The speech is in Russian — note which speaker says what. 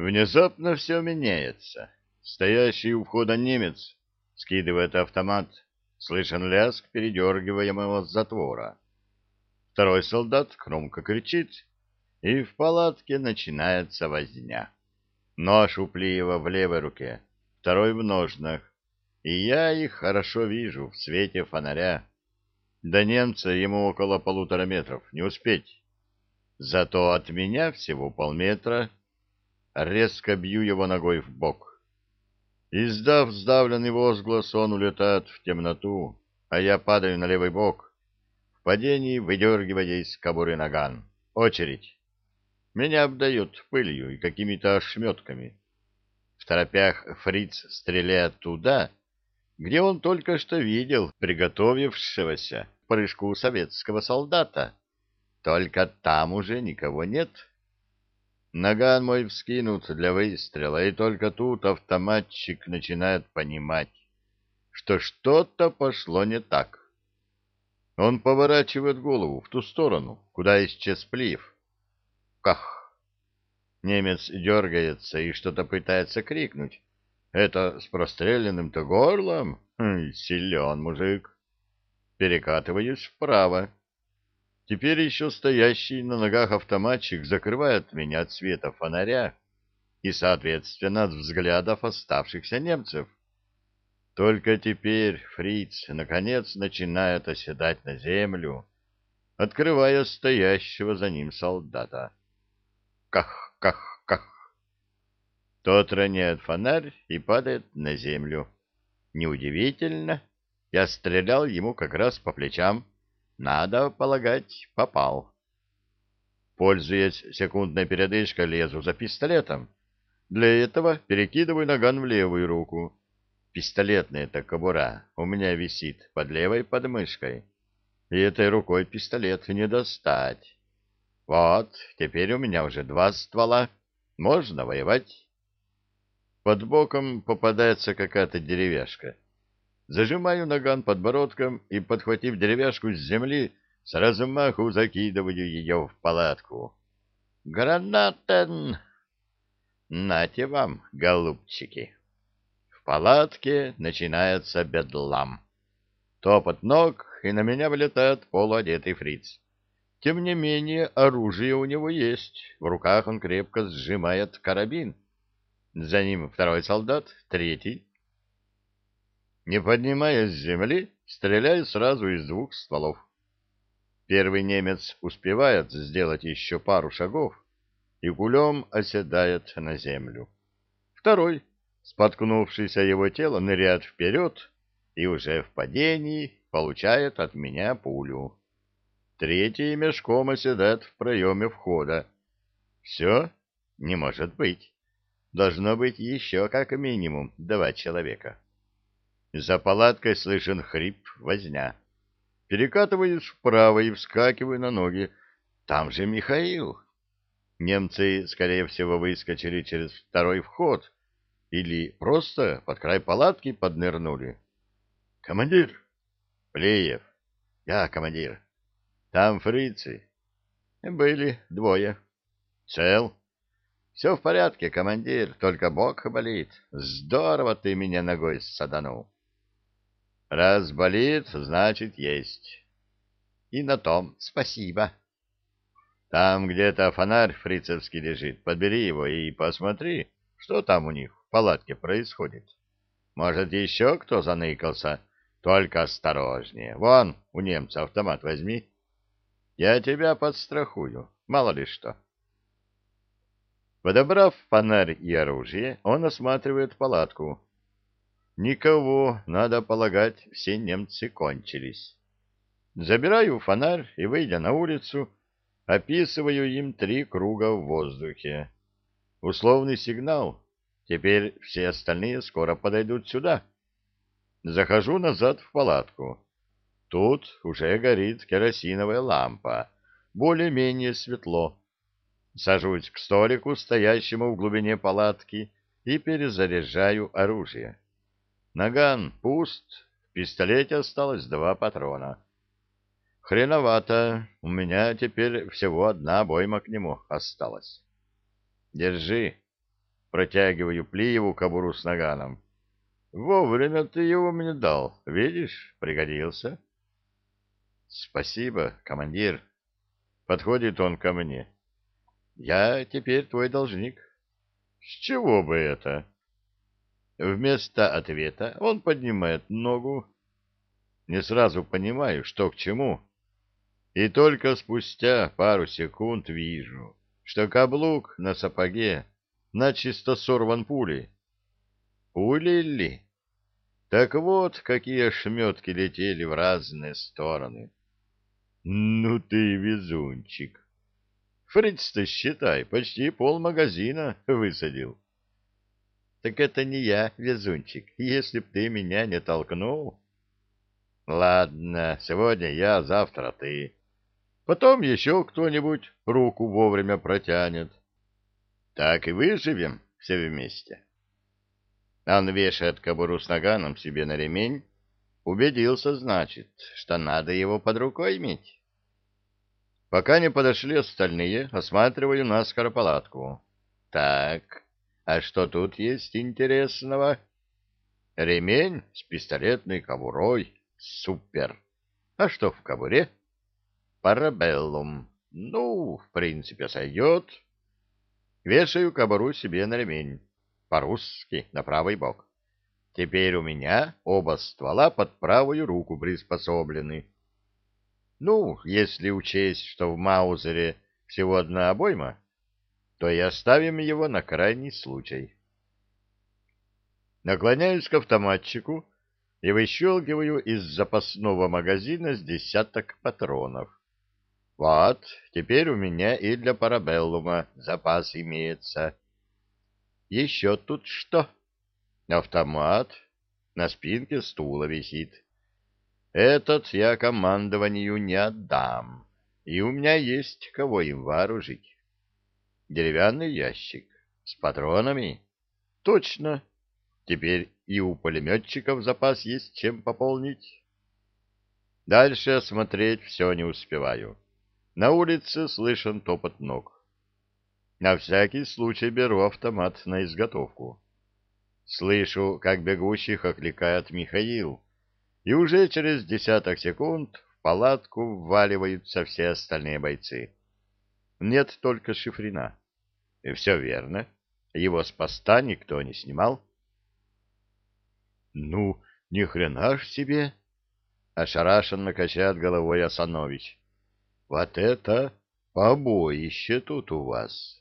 Speaker 1: Внезапно все меняется. Стоящий у входа немец скидывает автомат. Слышен лязг передергиваемого затвора. Второй солдат громко кричит, и в палатке начинается возня. Нож у Плиева в левой руке, второй в ножнах, и я их хорошо вижу в свете фонаря. До немца ему около полутора метров, не успеть. Зато от меня всего полметра. Резко бью его ногой в бок. Издав сдавленный возглас, он улетает в темноту, а я падаю на левый бок, в падении выдергивая из кобуры наган. Очередь. Меня обдает пылью и какими-то ошметками. В торопях фриц стреляет туда, где он только что видел приготовившегося к прыжку советского солдата. Только там уже никого нет. Наган мой вскинут для выстрела, и только тут автоматчик начинает понимать, что что-то пошло не так. Он поворачивает голову в ту сторону, куда исчез Плиев. Ках! Немец дергается и что-то пытается крикнуть, это с простреленным-то горлом? Хм, силен мужик. Перекатываюсь вправо. Теперь еще стоящий на ногах автоматчик закрывает меня от света фонаря и, соответственно, от взглядов оставшихся немцев. Только теперь фриц наконец начинает оседать на землю, открывая стоящего за ним солдата. Ках, ках, тот роняет фонарь и падает на землю. Неудивительно, я стрелял ему как раз по плечам. Надо полагать, попал. Пользуясь секундной передышкой, лезу за пистолетом. Для этого перекидываю наган в левую руку. Пистолетная-то кобура у меня висит под левой подмышкой. И этой рукой пистолет не достать. Вот, теперь у меня уже два ствола. Можно воевать. Под боком попадается какая-то деревяшка. Зажимаю наган подбородком и, подхватив деревяшку с земли, с размаху закидываю ее в палатку. «Гранатен!» «Нате вам, голубчики!» В палатке начинается бедлам. Топот ног, и на меня вылетает полуодетый фриц. Тем не менее, оружие у него есть. В руках он крепко сжимает карабин. За ним второй солдат, третий. Не поднимаясь с земли, стреляю сразу из двух стволов. Первый немец успевает сделать еще пару шагов и кулем оседает на землю. Второй, споткнувшийся его тело, ныряет вперед и уже в падении получает от меня пулю. Третий мешком оседает в проеме входа. Все? Не может быть должно быть еще как минимум два человека. За палаткой слышен хрип, возня. Перекатываюсь вправо и вскакиваю на ноги. Там же Михаил. Немцы, скорее всего, выскочили через второй вход или просто под край палатки поднырнули. «Командир!» «Плеев!» «Я командир!» «Там фрицы!» «Были двое!» «Цел?» Все в порядке, командир, только бок болит. Здорово ты меня ногой саданул. Раз болит, значит, есть. И на том спасибо. Там где-то фонарь фрицевский лежит. Подбери его и посмотри, что там у них в палатке происходит. Может, еще кто заныкался? Только осторожнее. Вон, у немца автомат возьми. Я тебя подстрахую, мало ли что. Подобрав фонарь и оружие, он осматривает палатку. Никого, надо полагать, все немцы кончились. Забираю фонарь и, выйдя на улицу, описываю им три круга в воздухе. Условный сигнал. Теперь все остальные скоро подойдут сюда. Захожу назад в палатку. Тут уже горит керосиновая лампа. Более-менее светло. Сажусь к столику, стоящему в глубине палатки, и перезаряжаю оружие. Наган пуст, в пистолете осталось два патрона. Хреновато, у меня теперь всего одна обойма к нему осталась. Держи. протягиваю Плиеву кобуру с наганом. Вовремя ты его мне дал, видишь, пригодился. Спасибо, командир. Подходит он ко мне. Я теперь твой должник. С чего бы это? Вместо ответа он поднимает ногу. Не сразу понимаю, что к чему. И только спустя пару секунд вижу, что каблук на сапоге начисто сорван пулей. Пули ли? Так вот, какие ошметки летели в разные стороны. Ну ты везунчик. Фриц-то, считай, почти полмагазина высадил. Так это не я, везунчик, если б ты меня не толкнул. Ладно, сегодня я, завтра ты. Потом еще кто-нибудь руку вовремя протянет. Так и выживем все вместе. Он вешает кобуру с наганом себе на ремень. Убедился, значит, что надо его под рукой иметь. Пока не подошли остальные, осматриваю наскоро палатку. Так, а что тут есть интересного? Ремень с пистолетной кобурой. Супер. А что в кобуре? Парабеллум. Ну, в принципе, сойдет. Вешаю кобуру себе на ремень. По-русски, на правый бок. Теперь у меня оба ствола под правую руку приспособлены. Ну, если учесть, что в Маузере всего одна обойма, то и оставим его на крайний случай. Наклоняюсь к автоматчику и выщелкиваю из запасного магазина с десяток патронов. Вот, теперь у меня и для парабеллума запас имеется. Еще тут что? Автомат на спинке стула висит. Этот я командованию не отдам, и у меня есть кого им вооружить. Деревянный ящик с патронами. Точно. Теперь и у пулеметчиков запас есть чем пополнить. Дальше осмотреть все не успеваю. На улице слышен топот ног. На всякий случай беру автомат на изготовку. Слышу, как бегущих окликает Михаил, и уже через десяток секунд в палатку вваливаются все остальные бойцы. Нет только Шифрина. И все верно. Его с поста никто не снимал. Ну, ни хрена ж себе! Ошарашенно качает головой Асанович. Вот это побоище тут у вас!